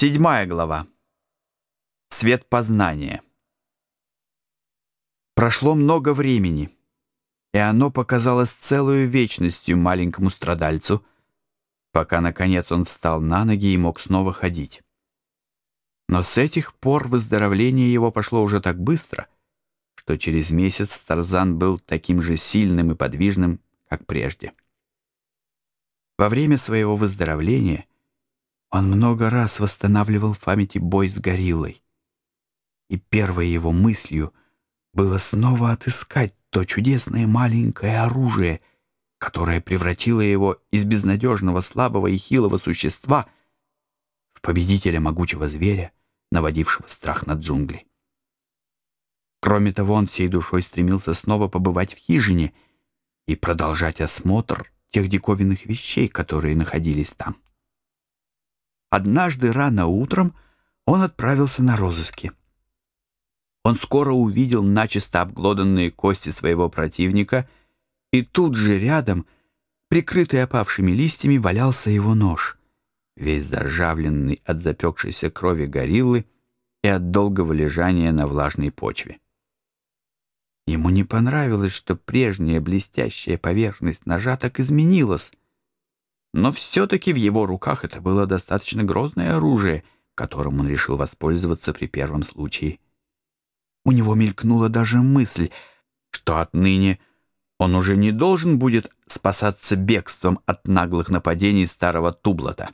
Седьмая глава. Свет познания. Прошло много времени, и оно показалось целую вечностью маленькому страдальцу, пока, наконец, он встал на ноги и мог снова ходить. Но с этих пор выздоровление его пошло уже так быстро, что через месяц Тарзан был таким же сильным и подвижным, как прежде. Во время своего выздоровления он много раз восстанавливал в памяти бой с гориллой. И первой его мыслью было снова отыскать то чудесное маленькое оружие, которое превратило его из безнадежного, слабого и хилого существа в победителя могучего зверя, наводившего страх на джунгли. Кроме того, он всей душой стремился снова побывать в хижине и продолжать осмотр тех диковинных вещей, которые находились там. Однажды рано утром он отправился на розыски. Он скоро увидел начисто обглоданные кости своего противника, и тут же рядом, прикрытый опавшими листьями, валялся его нож, весь заржавленный от запекшейся крови гориллы и от долгого лежания на влажной почве. Ему не понравилось, что прежняя блестящая поверхность ножа так изменилась, но все-таки в его руках это было достаточно грозное оружие, которым он решил воспользоваться при первом случае. У него мелькнула даже мысль, что отныне он уже не должен будет спасаться бегством от наглых нападений старого Тублата.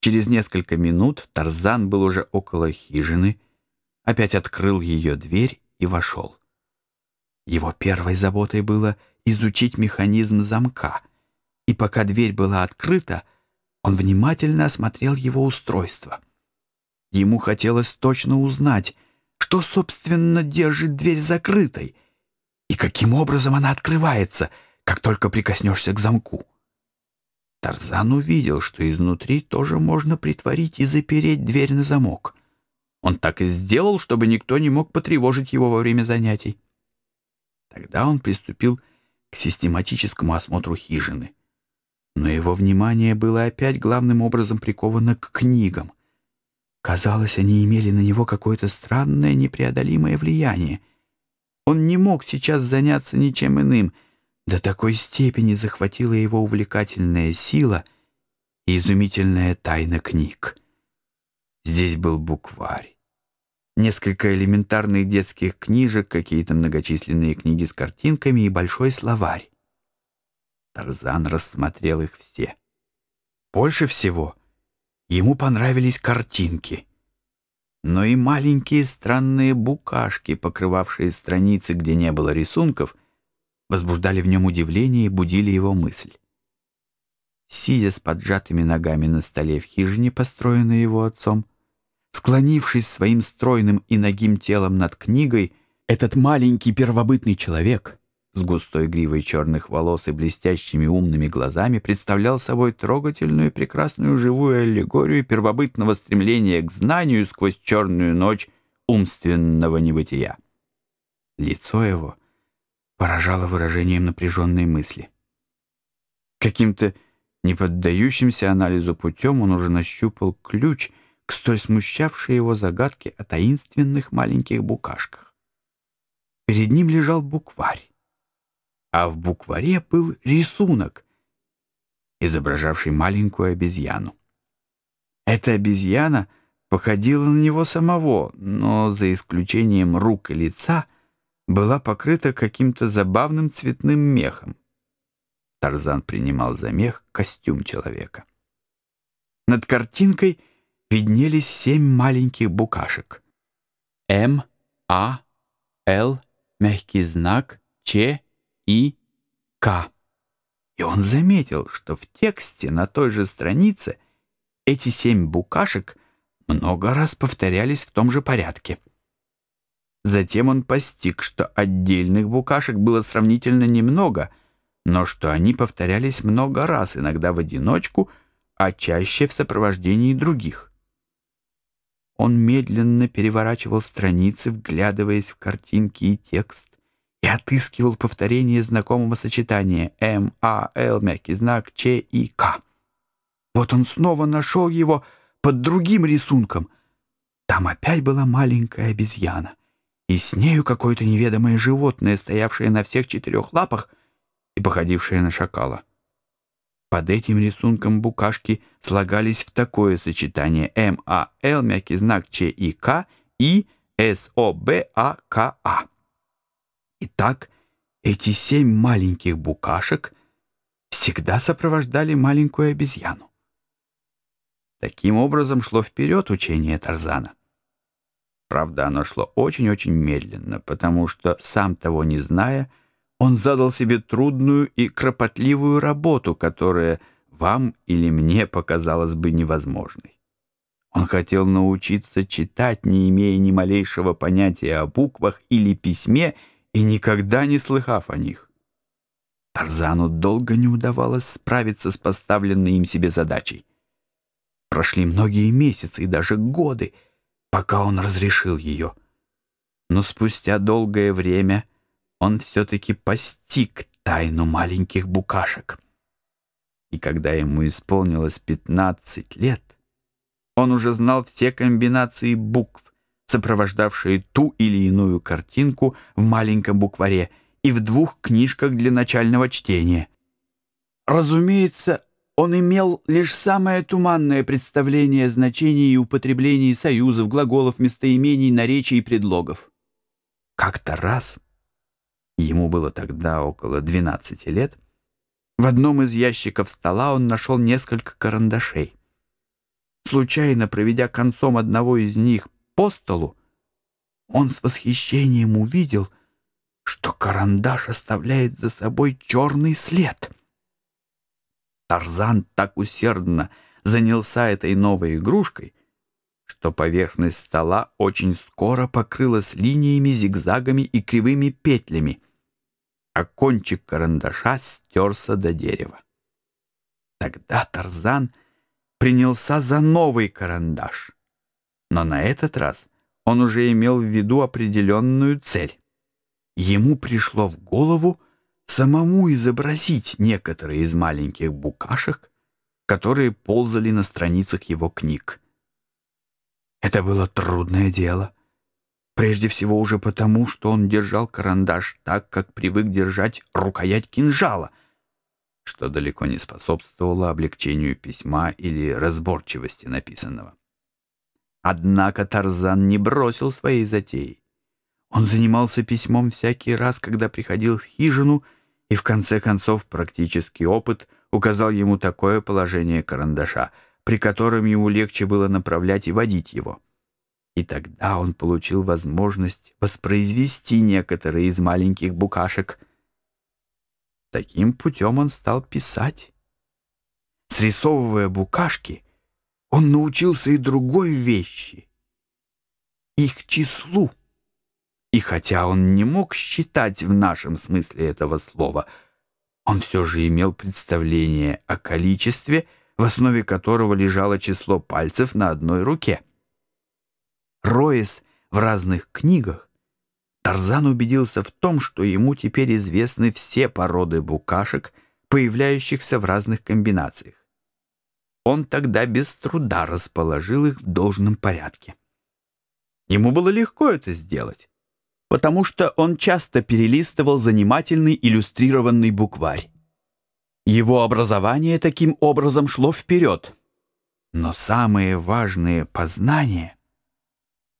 Через несколько минут Тарзан был уже около хижины, опять открыл ее дверь и вошел. Его первой заботой было изучить механизм замка — пока дверь была открыта, он внимательно осмотрел его устройство. Ему хотелось точно узнать, что, собственно, держит дверь закрытой и каким образом она открывается, как только прикоснешься к замку. Тарзан увидел, что изнутри тоже можно притворить и запереть дверь на замок. Он так и сделал, чтобы никто не мог потревожить его во время занятий. Тогда он приступил к систематическому осмотру хижины. Но его внимание было опять главным образом приковано к книгам. Казалось, они имели на него какое-то странное непреодолимое влияние. Он не мог сейчас заняться ничем иным. До такой степени захватила его увлекательная сила и изумительная тайна книг. Здесь был букварь. Несколько элементарных детских книжек, какие-то многочисленные книги с картинками и большой словарь. Тарзан рассмотрел их все. Больше всего ему понравились картинки, но и маленькие странные букашки, покрывавшие страницы, где не было рисунков, возбуждали в нем удивление и будили его мысль. Сидя с поджатыми ногами на столе в хижине, построенной его отцом, склонившись своим стройным и ногим телом над книгой, этот маленький первобытный человек — с густой гривой черных волос и блестящими умными глазами представлял собой трогательную и прекрасную живую аллегорию первобытного стремления к знанию сквозь черную ночь умственного небытия. Лицо его поражало выражением напряженной мысли. Каким-то неподдающимся анализу путем он уже нащупал ключ к столь смущавшей его загадке о таинственных маленьких букашках. Перед ним лежал букварь а в букваре был рисунок, изображавший маленькую обезьяну. Эта обезьяна походила на него самого, но за исключением рук и лица была покрыта каким-то забавным цветным мехом. Тарзан принимал за мех костюм человека. Над картинкой виднелись семь маленьких букашек. М, А, Л, мягкий знак, Ч, и К. И он заметил, что в тексте на той же странице эти семь букашек много раз повторялись в том же порядке. Затем он постиг, что отдельных букашек было сравнительно немного, но что они повторялись много раз, иногда в одиночку, а чаще в сопровождении других. Он медленно переворачивал страницы, вглядываясь в картинки и текст и отыскивал повторение знакомого сочетания М, А, Л, мягкий знак, Ч и К. Вот он снова нашел его, под другим рисунком. Там опять была маленькая обезьяна, и с нею какое-то неведомое животное, стоявшее на всех четырех лапах и походившее на шакала. Под этим рисунком букашки слагались в такое сочетание МАЛ, мягкий знак ЧИК и СОБАКА. Итак, эти семь маленьких букашек всегда сопровождали маленькую обезьяну. Таким образом шло вперед учение Тарзана. Правда, оно шло очень-очень медленно, потому что, сам того не зная, он задал себе трудную и кропотливую работу, которая вам или мне показалась бы невозможной. Он хотел научиться читать, не имея ни малейшего понятия о буквах или письме и никогда не слыхав о них. Тарзану долго не удавалось справиться с поставленной им себе задачей. Прошли многие месяцы и даже годы, пока он разрешил ее. Но спустя долгое время он все-таки постиг тайну маленьких букашек. И когда ему исполнилось 15 лет, он уже знал все комбинации букв, сопровождавшие ту или иную картинку в маленьком букваре и в двух книжках для начального чтения. Разумеется, он имел лишь самое туманное представление о значении и употреблении союзов, глаголов, местоимений, наречий и предлогов. Как-то раз, ему было тогда около 12 лет, в одном из ящиков стола он нашел несколько карандашей. Случайно проведя концом одного из них по столу, он с восхищением увидел, что карандаш оставляет за собой черный след. Тарзан так усердно занялся этой новой игрушкой, что поверхность стола очень скоро покрылась линиями, зигзагами и кривыми петлями, а кончик карандаша стерся до дерева. Тогда Тарзан принялся за новый карандаш, но на этот раз он уже имел в виду определенную цель. Ему пришло в голову самому изобразить некоторые из маленьких букашек, которые ползали на страницах его книг. Это было трудное дело. Прежде всего уже потому, что он держал карандаш так, как привык держать рукоять кинжала, что далеко не способствовало облегчению письма или разборчивости написанного. Однако Тарзан не бросил своей затеи. Он занимался письмом всякий раз, когда приходил в хижину, и в конце концов практический опыт указал ему такое положение карандаша, при котором ему легче было направлять и водить его. И тогда он получил возможность воспроизвести некоторые из маленьких букашек. Таким путем он стал писать. Срисовывая букашки, он научился и другой вещи — их числу. И хотя он не мог считать в нашем смысле этого слова, он все же имел представление о количестве, в основе которого лежало число пальцев на одной руке. Роясь в разных книгах, Тарзан убедился в том, что ему теперь известны все породы букашек, появляющихся в разных комбинациях. Он тогда без труда расположил их в должном порядке. Ему было легко это сделать потому что он часто перелистывал занимательный иллюстрированный букварь. Его образование таким образом шло вперед. Но самые важные познания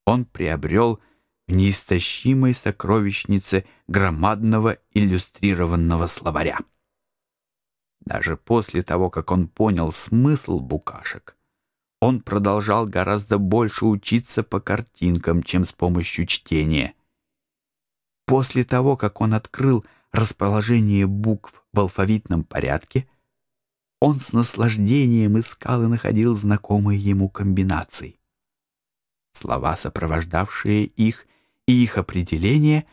он приобрел в неистощимой сокровищнице громадного иллюстрированного словаря. Даже после того, как он понял смысл букашек, он продолжал гораздо больше учиться по картинкам, чем с помощью чтения — После того, как он открыл расположение букв в алфавитном порядке, он с наслаждением искал и находил знакомые ему комбинации. Слова, сопровождавшие их, и их определение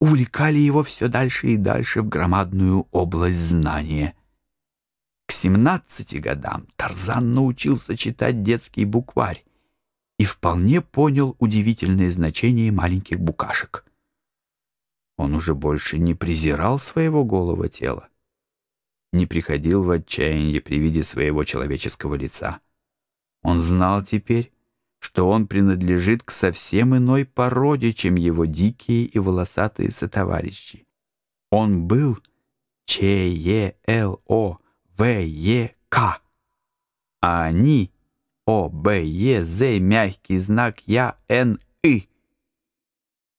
увлекали его все дальше и дальше в громадную область знания. К 17 годам Тарзан научился читать детский букварь и вполне понял удивительное значение маленьких букашек. Он уже больше не презирал своего голого тела, не приходил в отчаяние при виде своего человеческого лица. Он знал теперь, что он принадлежит к совсем иной породе, чем его дикие и волосатые сотоварищи. Он был Ч-Е-Л-О-В-Е-К, а они О-Б-Е-З, мягкий знак Я-Н-И.